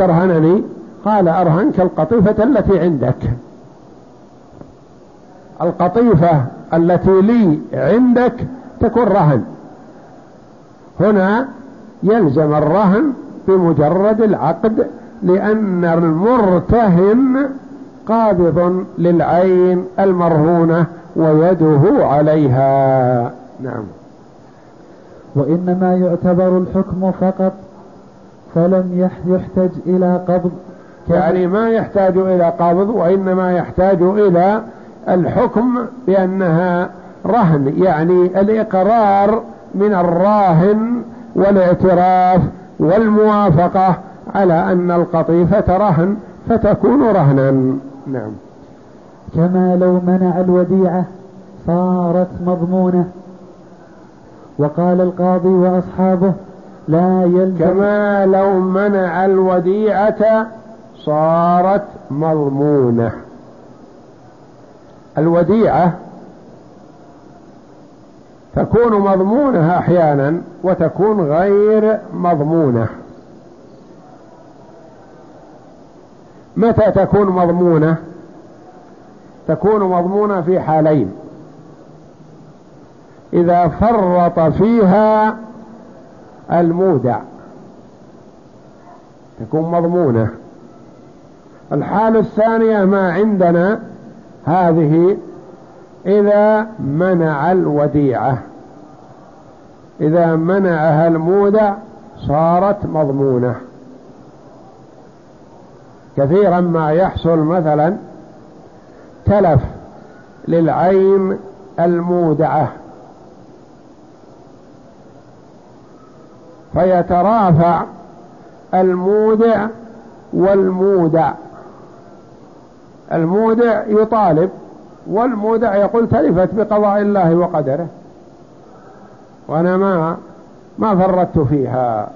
ترهنني قال أرهنك القطيفة التي عندك. القطيفة التي لي عندك تكون رهن. هنا يلزم الرهن بمجرد العقد لأن المرتهن قابض للعين المرهونة ويده عليها. نعم. وإنما يعتبر الحكم فقط فلم يحتج إلى قبض. يعني ما يحتاج إلى قبض وإنما يحتاج إلى الحكم بأنها رهن يعني الإقرار من الراهن والاعتراف والموافقة على أن القطيفة رهن فتكون رهنا. نعم. كما لو منع الوديعة صارت مضمونة. وقال القاضي وأصحابه لا يلزم. كما لو منع الوديعة صارت مضمونة. الوديعة تكون مضمونة أحيانا وتكون غير مضمونة. متى تكون مضمونة؟ تكون مضمونة في حالين. إذا فرط فيها المودع. تكون مضمونة. الحالة الثانية ما عندنا هذه إذا منع الوديعة. إذا منعها المودع صارت مضمونة. كثيرا ما يحصل مثلا تلف للعين المودعة. فيترافع المودع والمودع المودع يطالب والمودع يقول تلفت بقضاء الله وقدره. وأنا ما ما فرطت فيها.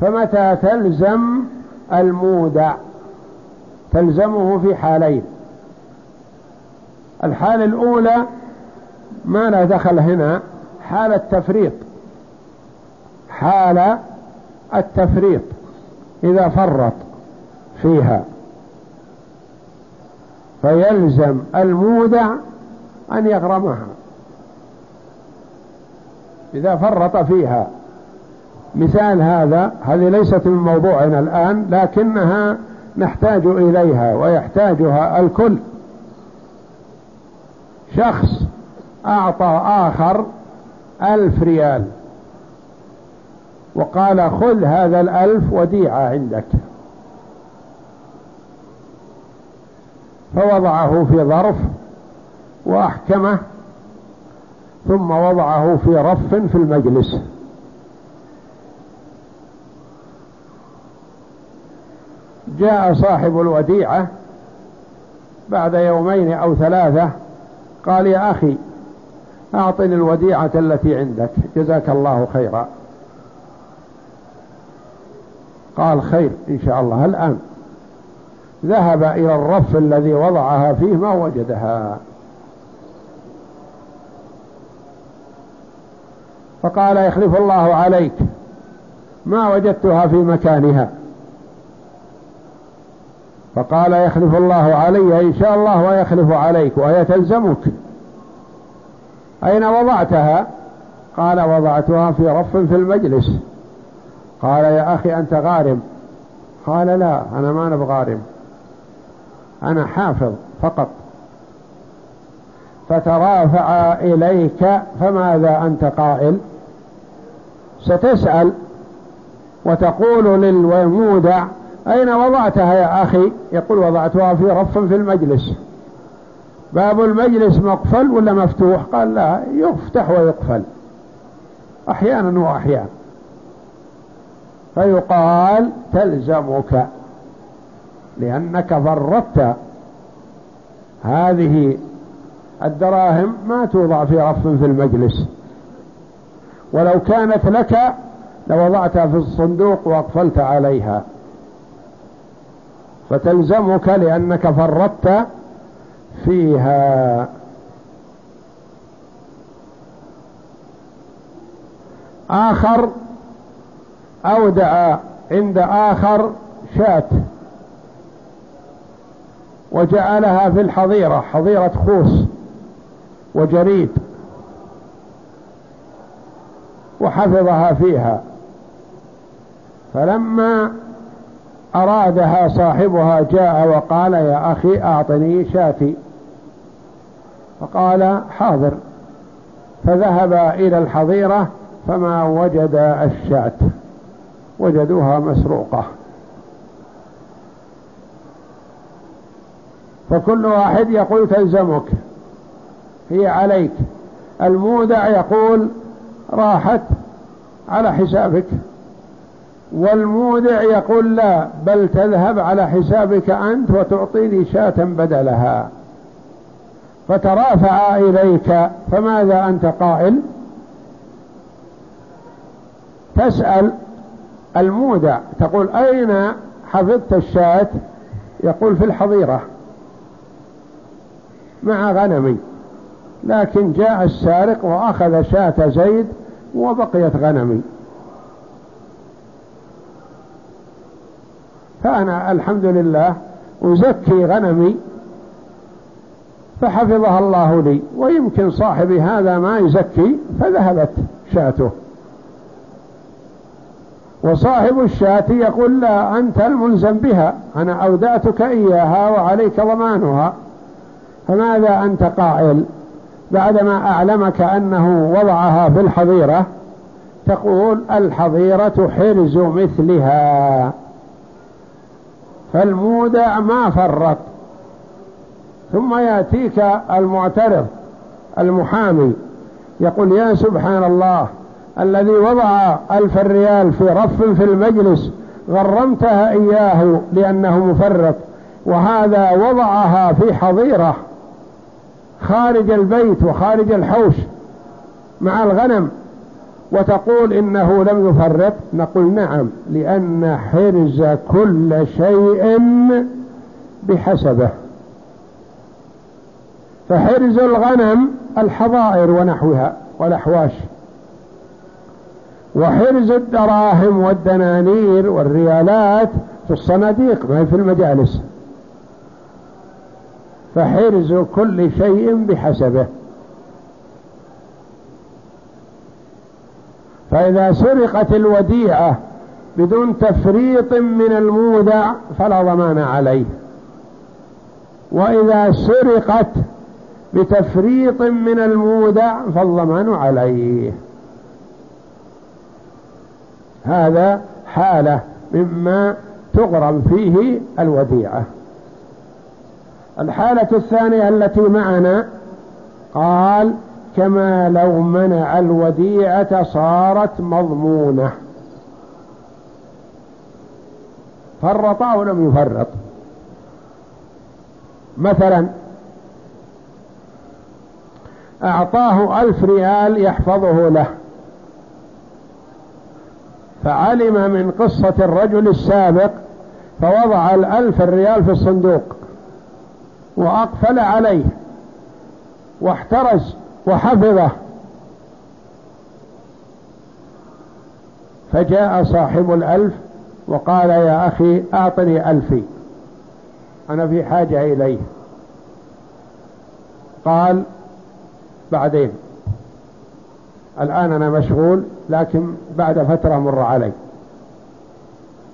فمتى تلزم المودع تلزمه في حالين. الحالة الأولى ما لا دخل هنا حال التفريط حال التفريط إذا فرط فيها. فيلزم المودع أن يغرمها. إذا فرط فيها. مثال هذا هذه ليست من موضوعنا الآن لكنها نحتاج إليها ويحتاجها الكل. شخص أعطى آخر ألف ريال. وقال خذ هذا الألف وديعة عندك. فوضعه في ظرف وأحكمه ثم وضعه في رف في المجلس. جاء صاحب الوديعة بعد يومين أو ثلاثة قال يا أخي أعطني الوديعة التي عندك جزاك الله خيرا. قال خير إن شاء الله. الآن ذهب إلى الرف الذي وضعها فيه ما وجدها. فقال يخلف الله عليك. ما وجدتها في مكانها. فقال يخلف الله علي إن شاء الله ويخلف عليك وهي تلزمك أين وضعتها؟ قال وضعتها في رف في المجلس. قال يا أخي أنت غارم. قال لا أنا ما أنا بغارم. أنا حافظ فقط. فترافع إليك فماذا أنت قائل؟ ستسأل وتقول للمودع أين وضعتها يا أخي؟ يقول وضعتها في رف في المجلس. باب المجلس مقفل ولا مفتوح؟ قال لا يفتح ويقفل. أحيانا وأحيانا. فيقال تلزمك لأنك فرطت هذه الدراهم ما توضع في رف في المجلس. ولو كانت لك لوضعتها في الصندوق وأقفلت عليها. فتلزمك لأنك فرطت فيها. آخر أودع عند آخر شاة وجعلها في الحظيرة حظيرة خوص وجريد. وحفظها فيها. فلما أرادها صاحبها جاء وقال يا أخي أعطني شاتي. فقال حاضر. فذهب إلى الحظيرة فما وجد الشاة وجدوها مسروقة. فكل واحد يقول تلزمك. هي عليك. المودع يقول راحت على حسابك. والمودع يقول لا بل تذهب على حسابك أنت وتعطيني شاة بدلها. فترافع إليك فماذا أنت قائل؟ تسأل المودع تقول أين حفظت الشاة؟ يقول في الحظيرة. مع غنمي. لكن جاء السارق وأخذ شاة زيد وبقيت غنمي. فأنا الحمد لله أزكي غنمي فحفظها الله لي ويمكن صاحبي هذا ما يزكي فذهبت شاته. وصاحب الشاة يقول لا أنت الملزم بها. أنا أودعتك إياها وعليك ضمانها. فماذا أنت قائل؟ بعدما أعلمك أنه وضعها في الحظيرة تقول الحظيرة حرز مثلها. فالمودع ما فرط. ثم يأتيك المعترض المحامي يقول يا سبحان الله الذي وضع ألف ريال في رف في المجلس غرمتها إياه لأنه مفرط وهذا وضعها في حظيرة خارج البيت وخارج الحوش مع الغنم وتقول إنه لم يفرط. نقول نعم لأن حرز كل شيء بحسبه. فحرز الغنم الحظائر ونحوها والأحواش وحرز الدراهم والدنانير والريالات في الصناديق ما في المجالس. فحرز كل شيء بحسبه. فإذا سرقت الوديعة بدون تفريط من المودع فلا ضمان عليه. وإذا سرقت بتفريط من المودع فالضمان عليه. هذا حالة مما تغرم فيه الوديعة. الحالة الثانية التي معنا قال كما لو منع الوديعة صارت مضمونة. فرط أو لم يفرط. مثلا أعطاه ألف ريال يحفظه له. فعلم من قصة الرجل السابق فوضع الألف الريال في الصندوق وأقفل عليه واحترز وحفظه. فجاء صاحب الألف وقال يا أخي أعطني ألفي أنا في حاجة إليه. قال بعدين. الآن أنا مشغول لكن بعد فترة مر علي.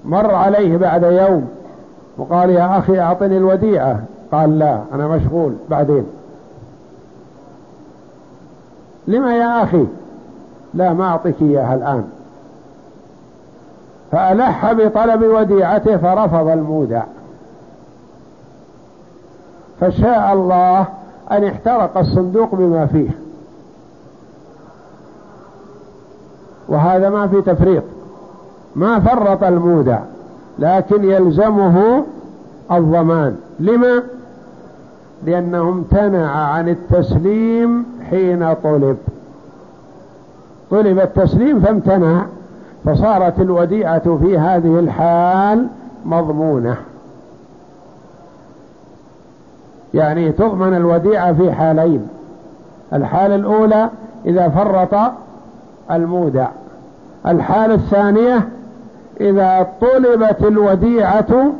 مر عليه بعد يوم وقال يا أخي أعطني الوديعة. قال لا أنا مشغول بعدين. لما يا أخي؟ لا ما أعطيك إياها الآن. فألح بطلب وديعته فرفض المودع. فشاء الله أن احترق الصندوق بما فيه. وهذا ما في تفريط. ما فرط المودع لكن يلزمه الضمان. لما؟ لأنه امتنع عن التسليم حين طلب. طلب التسليم فامتنع فصارت الوديعة في هذه الحال مضمونة. يعني تضمن الوديعة في حالين. الحالة الأولى إذا فرط المودع. الحالة الثانية إذا طلبت الوديعة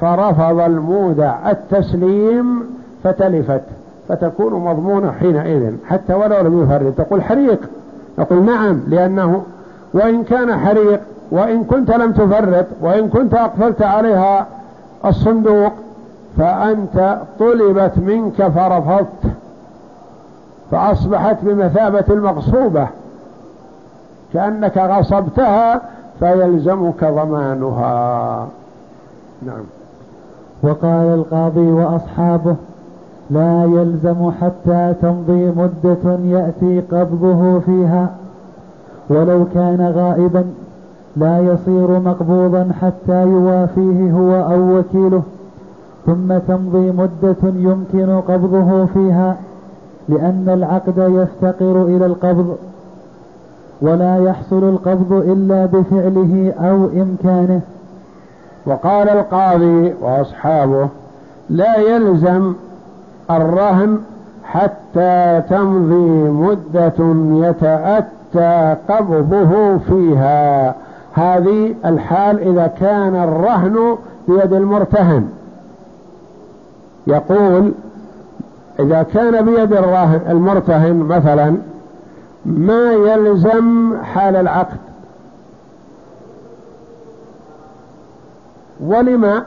فرفض المودع. التسليم فتلفت فتكون مضمونة حينئذ حتى ولو لم يفرد. تقول حريق؟ نقول نعم لأنه وإن كان حريق وإن كنت لم تفرط وإن كنت أقفلت عليها الصندوق فأنت طلبت منك فرفضت فأصبحت بمثابة المغصوبة كأنك غصبتها فيلزمك ضمانها. نعم. وقال القاضي وأصحابه لا يلزم حتى تمضي مدة يأتي قبضه فيها ولو كان غائبا لا يصير مقبوضا حتى يوافيه هو أو وكيله ثم تمضي مدة يمكن قبضه فيها لأن العقد يفتقر إلى القبض. ولا يحصل القبض إلا بفعله أو إمكانه. وقال القاضي وأصحابه لا يلزم الرهن حتى تمضي مدة يتأتى قبضه فيها. هذه الحال إذا كان الرهن بيد المرتهن. يقول إذا كان بيد المرتهن مثلا ما يلزم حال العقد. ولما؟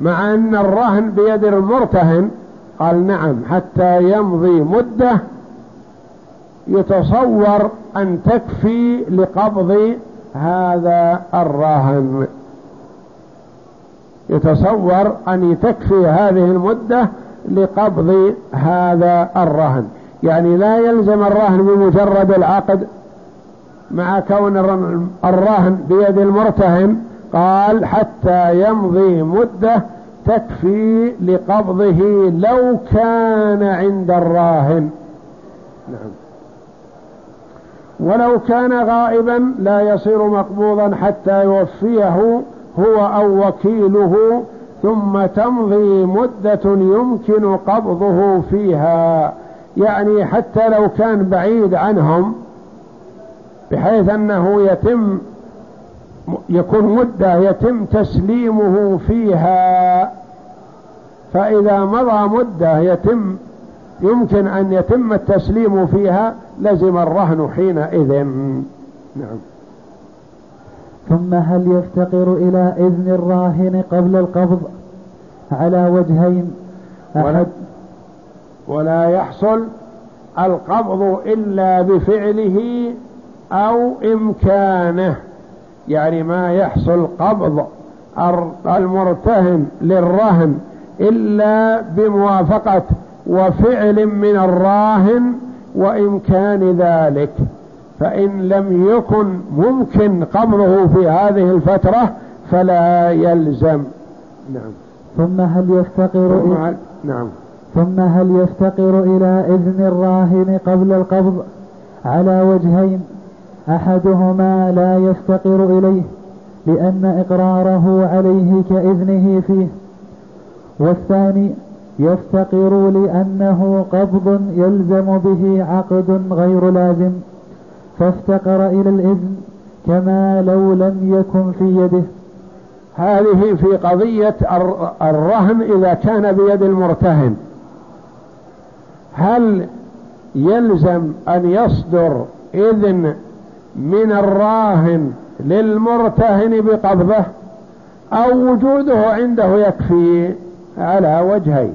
مع أن الرهن بيد المرتهن. قال نعم حتى يمضي مدة يتصور أن تكفي لقبض هذا الراهن يتصور أن تكفي هذه المدة لقبض هذا الرهن. يعني لا يلزم الرهن بمجرد العقد مع كون الرهن بيد المرتهن قال حتى يمضي مدة تكفي لقبضه لو كان عند الراهن. نعم. ولو كان غائبا لا يصير مقبوضا حتى يوفيه هو أو وكيله ثم تمضي مدة يمكن قبضه فيها. يعني حتى لو كان بعيد عنهم بحيث أنه يتم يكون مدة يتم تسليمه فيها فإذا مضى مدة يتم يمكن أن يتم التسليم فيها لزم الرهن حينئذ. نعم. ثم هل يفتقر إلى إذن الراهن قبل القبض على وجهين؟ أحد. ولا يحصل القبض إلا بفعله أو إمكانه. يعني ما يحصل قبض المرتهن للرهن إلا بموافقة وفعل من الراهن وإمكان ذلك. فإن لم يكن ممكن قبضه في هذه الفترة فلا يلزم. نعم. ثم هل يفتقر ثم هل نعم. ثم هل يفتقر إلى إذن الراهن قبل القبض على وجهين؟ أحدهما لا يفتقر إليه لأن إقراره عليه كإذنه فيه. والثاني يفتقر لأنه قبض يلزم به عقد غير لازم فافتقر إلى الإذن كما لو لم يكن في يده. هذه في قضية الرهن إذا كان بيد المرتهن. هل يلزم أن يصدر إذن من الراهن للمرتهن بقبضه؟ أو وجوده عنده يكفي على وجهين.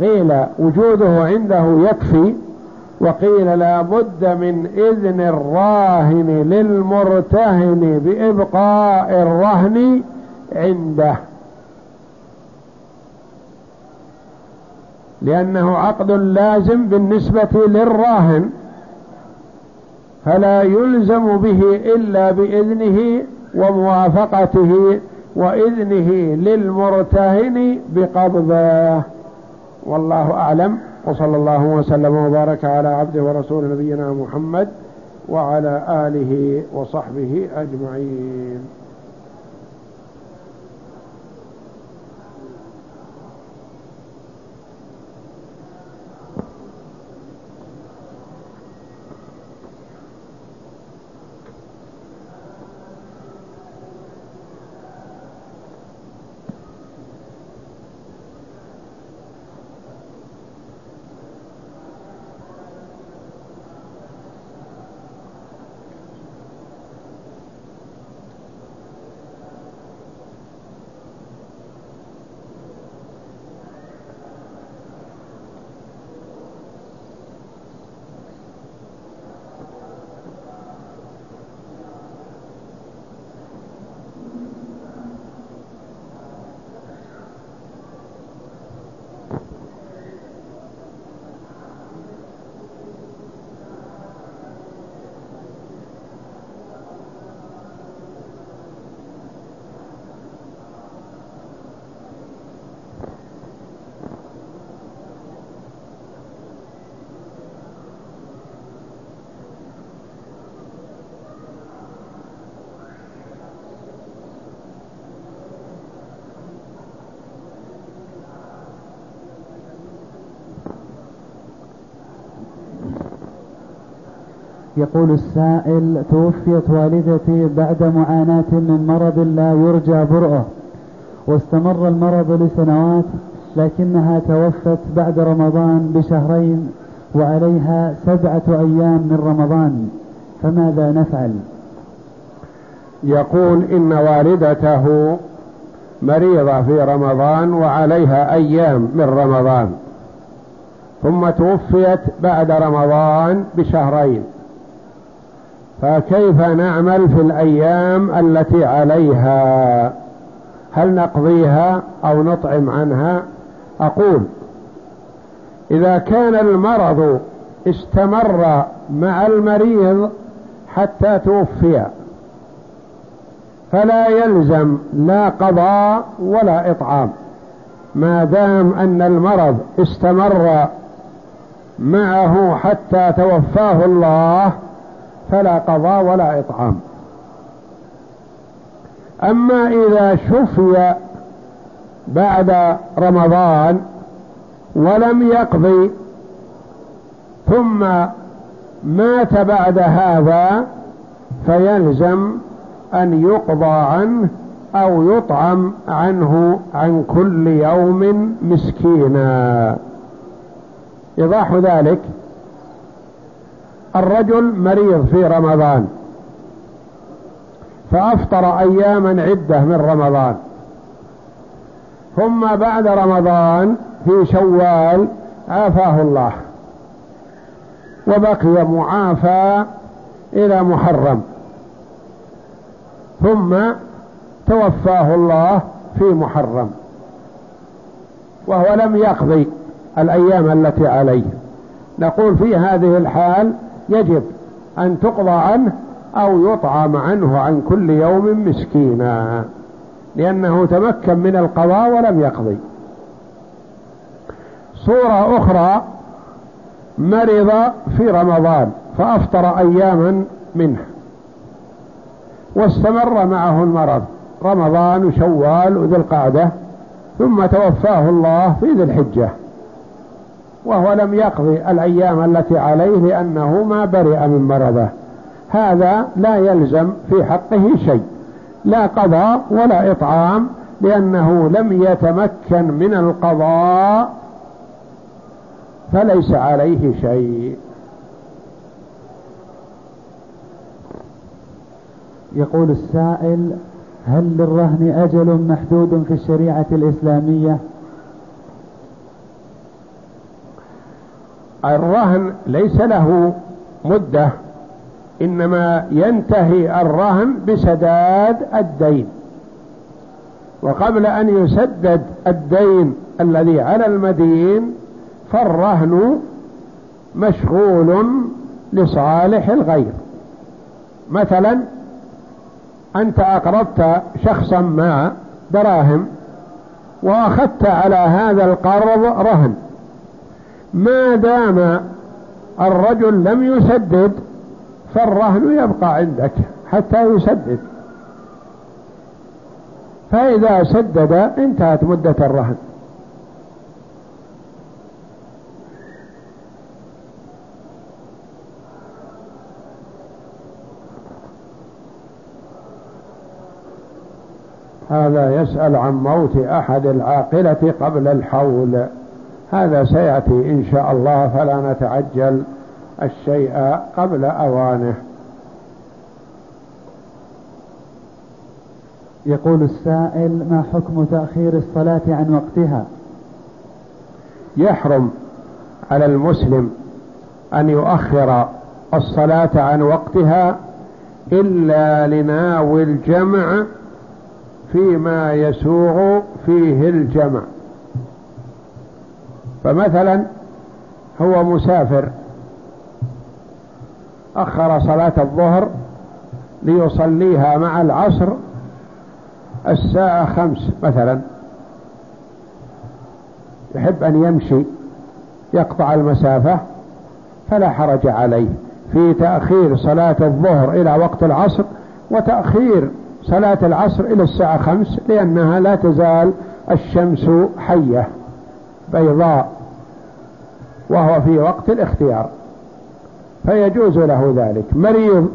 قيل وجوده عنده يكفي وقيل لا بد من إذن الراهن للمرتهن بإبقاء الرهن عنده. لأنه عقد لازم بالنسبة للراهن فلا يلزم به إلا بإذنه وموافقته وإذنه للمرتهن بقبضه. والله أعلم. وصلى الله وسلم وبارك على عبده ورسول نبينا محمد وعلى آله وصحبه أجمعين. يقول السائل توفيت والدتي بعد معاناة من مرض لا يرجى برؤه واستمر المرض لسنوات لكنها توفت بعد رمضان بشهرين وعليها سبعة أيام من رمضان فماذا نفعل؟ يقول إن والدته مريضة في رمضان وعليها أيام من رمضان ثم توفيت بعد رمضان بشهرين. فكيف نعمل في الأيام التي عليها؟ هل نقضيها أو نطعم عنها؟ أقول إذا كان المرض استمر مع المريض حتى توفي فلا يلزم لا قضاء ولا إطعام. ما دام أن المرض استمر معه حتى توفاه الله فلا قضاء ولا إطعام. أما إذا شفي بعد رمضان ولم يقضي ثم مات بعد هذا فيلزم أن يقضى عنه أو يطعم عنه عن كل يوم مسكينا. إيضاح ذلك؟ الرجل مريض في رمضان. فأفطر أياما عدة من رمضان. ثم بعد رمضان في شوال عافاه الله. وبقي معافى إلى محرم. ثم توفاه الله في محرم. وهو لم يقضي الأيام التي عليه. نقول في هذه الحال يجب أن تقضى عنه أو يطعم عنه عن كل يوم مسكينا لأنه تمكن من القضاء ولم يقضي. صورة أخرى مرض في رمضان فأفطر أياما منه واستمر معه المرض رمضان وشوال وذي القعدة ثم توفاه الله في ذي الحجة. وهو لم يقضي الأيام التي عليه لأنه ما برئ من مرضه. هذا لا يلزم في حقه شيء. لا قضاء ولا إطعام لأنه لم يتمكن من القضاء فليس عليه شيء. يقول السائل هل للرهن أجل محدود في الشريعة الإسلامية؟ الرهن ليس له مدة إنما ينتهي الرهن بسداد الدين. وقبل أن يسدد الدين الذي على المدين فالرهن مشغول لصالح الغير. مثلا أنت أقرضت شخصا ما دراهم وأخذت على هذا القرض رهن. ما دام الرجل لم يسدد فالرهن يبقى عندك حتى يسدد. فإذا سدد انتهت مدة الرهن. هذا يسأل عن موت أحد العاقلة قبل الحول. هذا سيأتي إن شاء الله فلا نتعجل الشيء قبل أوانه. يقول السائل ما حكم تأخير الصلاة عن وقتها؟ يحرم على المسلم أن يؤخر الصلاة عن وقتها إلا لناوي الجمع فيما يسوغ فيه الجمع. فمثلا هو مسافر أخر صلاة الظهر ليصليها مع العصر الساعة خمس مثلا. يحب أن يمشي يقطع المسافة فلا حرج عليه. في تأخير صلاة الظهر إلى وقت العصر وتأخير صلاة العصر إلى الساعة خمس لأنها لا تزال الشمس حية. بيضاء وهو في وقت الاختيار فيجوز له ذلك. مريض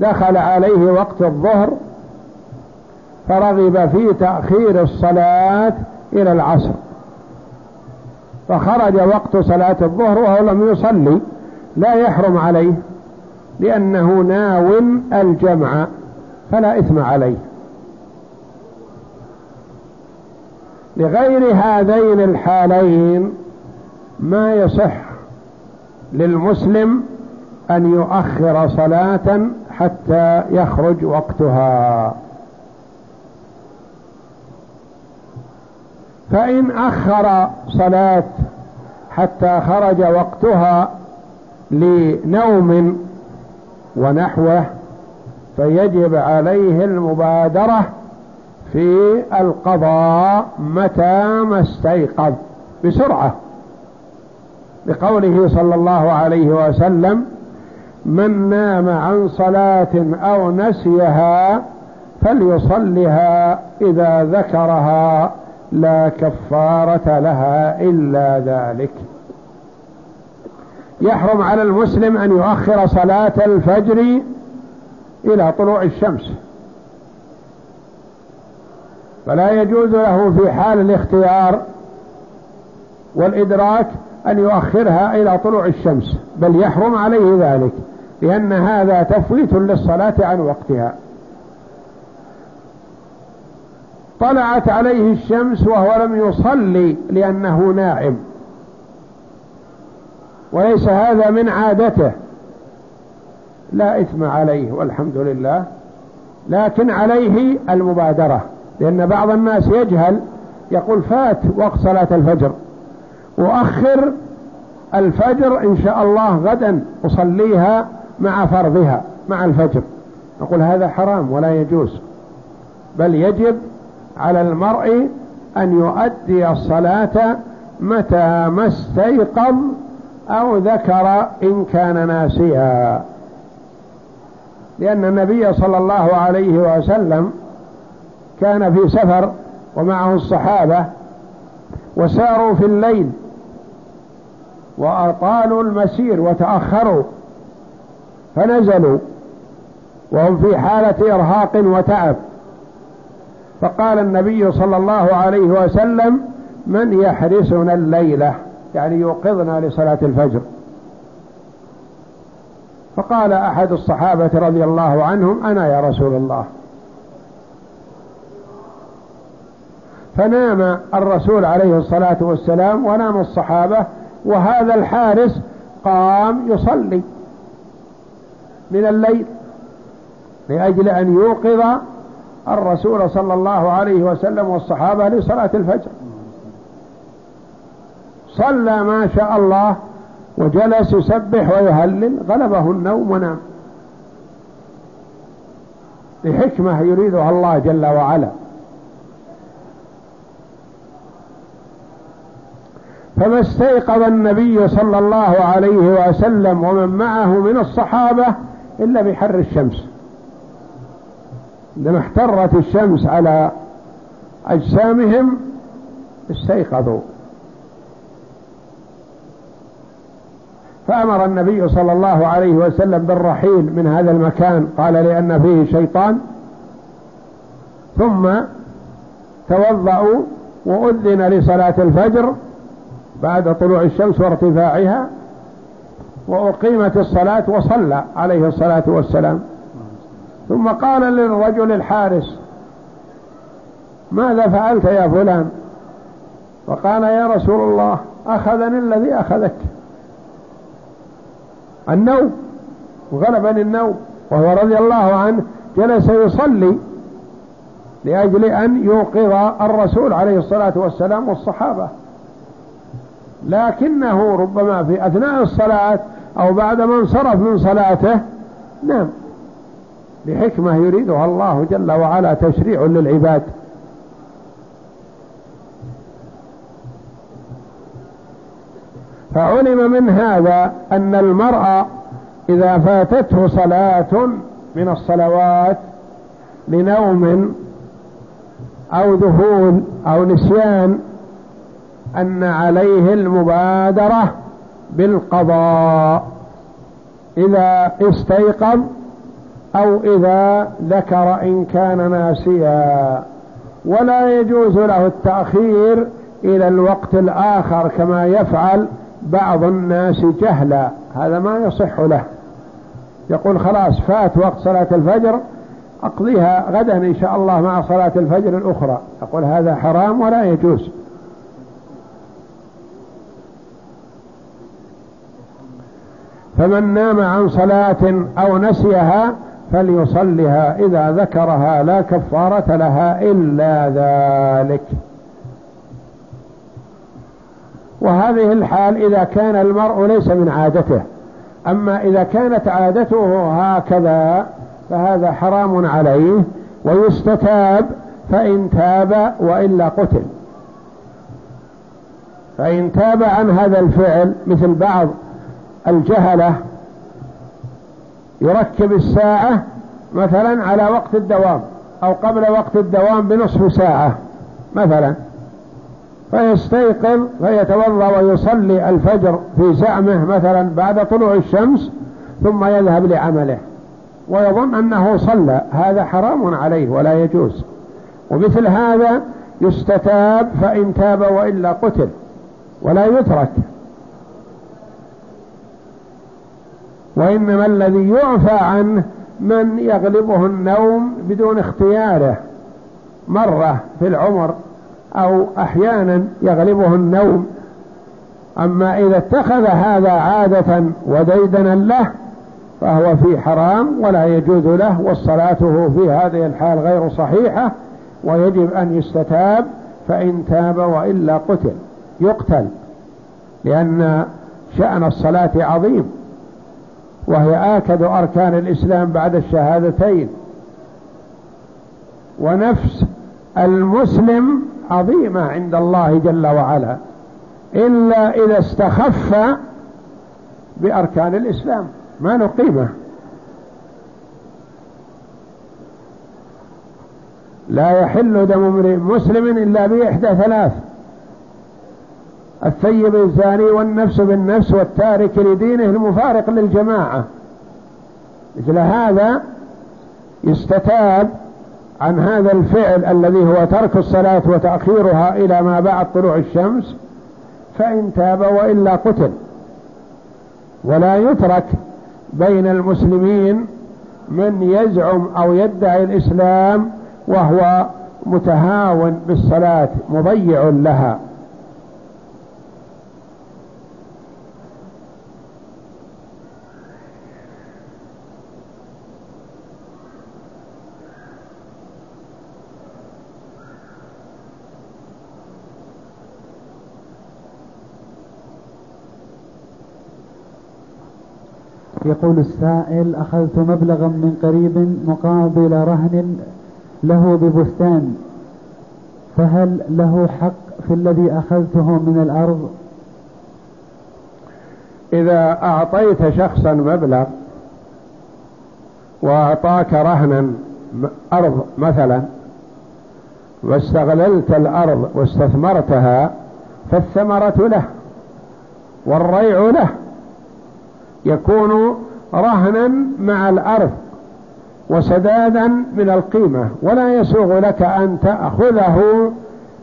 دخل عليه وقت الظهر فرغب في تأخير الصلاة إلى العصر فخرج وقت صلاة الظهر وهو لم يصلي لا يحرم عليه لأنه ناو الجمع فلا إثم عليه. لغير هذين الحالين ما يصح للمسلم أن يؤخر صلاة حتى يخرج وقتها. فإن أخر صلاة حتى خرج وقتها لنوم ونحوه فيجب عليه المبادرة في القضاء متى ما استيقظ بسرعة. بقوله صلى الله عليه وسلم من نام عن صلاة أو نسيها فليصلها إذا ذكرها لا كفارة لها إلا ذلك. يحرم على المسلم أن يؤخر صلاة الفجر إلى طلوع الشمس. فلا يجوز له في حال الاختيار والإدراك أن يؤخرها إلى طلوع الشمس بل يحرم عليه ذلك لأن هذا تفويت للصلاة عن وقتها. طلعت عليه الشمس وهو لم يصلي لأنه نائم وليس هذا من عادته. لا إثم عليه والحمد لله لكن عليه المبادرة. لأن بعض الناس يجهل يقول فات وقت صلاة الفجر وأخر الفجر إن شاء الله غدا أصليها مع فرضها مع الفجر. نقول هذا حرام ولا يجوز بل يجب على المرء أن يؤدي الصلاة متى ما استيقظ أو ذكر إن كان ناسيا لأن النبي صلى الله عليه وسلم كان في سفر ومعه الصحابة وساروا في الليل وأطالوا المسير وتأخروا فنزلوا وهم في حالة إرهاق وتعب. فقال النبي صلى الله عليه وسلم من يحرسنا الليلة يعني يوقظنا لصلاة الفجر. فقال أحد الصحابة رضي الله عنهم أنا يا رسول الله. فنام الرسول عليه الصلاة والسلام ونام الصحابة وهذا الحارس قام يصلي من الليل لأجل أن يوقظ الرسول صلى الله عليه وسلم والصحابة لصلاة الفجر. صلى ما شاء الله وجلس يسبح ويهلل غلبه النوم ونام. لحكمة يريدها الله جل وعلا. فما استيقظ النبي صلى الله عليه وسلم ومن معه من الصحابة إلا بحر الشمس. لما احترت الشمس على أجسامهم استيقظوا. فأمر النبي صلى الله عليه وسلم بالرحيل من هذا المكان قال لأن فيه شيطان. ثم توضأوا وأذن لصلاة الفجر بعد طلوع الشمس وارتفاعها وأقيمت الصلاة وصلى عليه الصلاة والسلام. ثم قال للرجل الحارس ماذا فعلت يا فلان؟ فقال يا رسول الله أخذني الذي أخذك. النوم وغلبني النوم وهو رضي الله عنه جلس يصلي لأجل أن يوقظ الرسول عليه الصلاة والسلام والصحابة. لكنه ربما في أثناء الصلاة أو بعد ما انصرف من صلاته نام. لحكمة يريدها الله جل وعلا تشريع للعباد. فعلم من هذا أن المرأة إذا فاتته صلاة من الصلوات لنوم أو ذهول أو نسيان أن عليه المبادرة بالقضاء. إذا استيقظ أو إذا ذكر إن كان ناسيا. ولا يجوز له التأخير إلى الوقت الآخر كما يفعل بعض الناس جهلا. هذا ما يصح له. يقول خلاص فات وقت صلاة الفجر أقضيها غدا إن شاء الله مع صلاة الفجر الأخرى. يقول هذا حرام ولا يجوز. فمن نام عن صلاة أو نسيها فليصلها. إذا ذكرها لا كفارة لها إلا ذلك. وهذه الحال إذا كان المرء ليس من عادته. أما إذا كانت عادته هكذا فهذا حرام عليه ويستتاب فإن تاب وإلا قتل. فإن تاب عن هذا الفعل مثل بعض الجهلة يركب الساعة مثلا على وقت الدوام أو قبل وقت الدوام بنصف ساعة مثلا فيستيقظ فيتوضأ ويصلي الفجر في زعمه مثلا بعد طلوع الشمس ثم يذهب لعمله. ويظن أنه صلى هذا حرام عليه ولا يجوز. ومثل هذا يستتاب فإن تاب وإلا قتل ولا يترك. وإنما الذي يعفى عنه من يغلبه النوم بدون اختياره. مرة في العمر أو أحيانا يغلبه النوم. أما إذا اتخذ هذا عادة وديدنا له فهو في حرام ولا يجوز له وصلاته في هذه الحال غير صحيحة ويجب أن يستتاب فإن تاب وإلا قتل. يقتل لأن شأن الصلاة عظيم. وهي آكد أركان الإسلام بعد الشهادتين. ونفس المسلم عظيمة عند الله جل وعلا إلا إذا استخف بأركان الإسلام. ما له قيمة. لا يحل دم امرئ مسلم إلا بإحدى ثلاث. الثيب الزاني والنفس بالنفس والتارك لدينه المفارق للجماعة. مثل هذا يستتاب عن هذا الفعل الذي هو ترك الصلاة وتأخيرها إلى ما بعد طلوع الشمس فإن تاب وإلا قتل. ولا يترك بين المسلمين من يزعم أو يدعي الإسلام وهو متهاون بالصلاة مضيع لها. يقول السائل أخذت مبلغا من قريب مقابل رهن له ببستان فهل له حق في الذي أخذته من الأرض؟ إذا أعطيت شخصا مبلغ وأعطاك رهنا أرض مثلا واستغللت الأرض واستثمرتها فالثمرة له والريع له. يكون رهنا مع الأرض وسدادا من القيمة ولا يسوغ لك أن تأخذه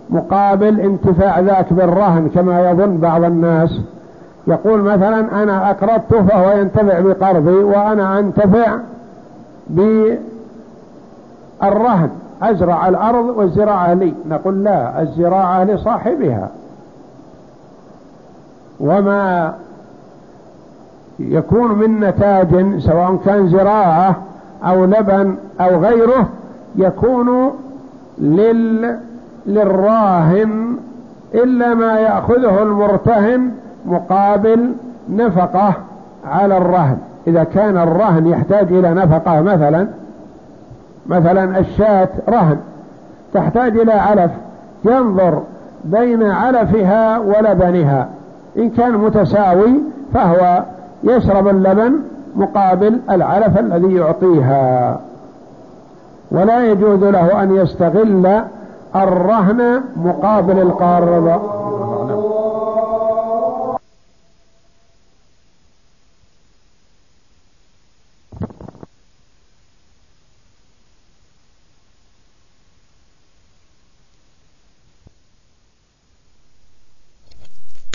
مقابل انتفاع ذاك بالرهن كما يظن بعض الناس. يقول مثلا أنا أقرضته فهو ينتفع بقرضي وأنا أنتفع بالرهن. أزرع الأرض والزراعة لي. نقول لا الزراعة لصاحبها. وما يكون من نتاج سواء كان زراعة أو لبن أو غيره يكون لل للراهن إلا ما يأخذه المرتهن مقابل نفقة على الرهن. إذا كان الرهن يحتاج إلى نفقة مثلا مثلا الشاة رهن تحتاج إلى علف ينظر بين علفها ولبنها. إن كان متساوي فهو يشرب اللبن مقابل العلف الذي يعطيها. ولا يجوز له أن يستغل الرهن مقابل القارض.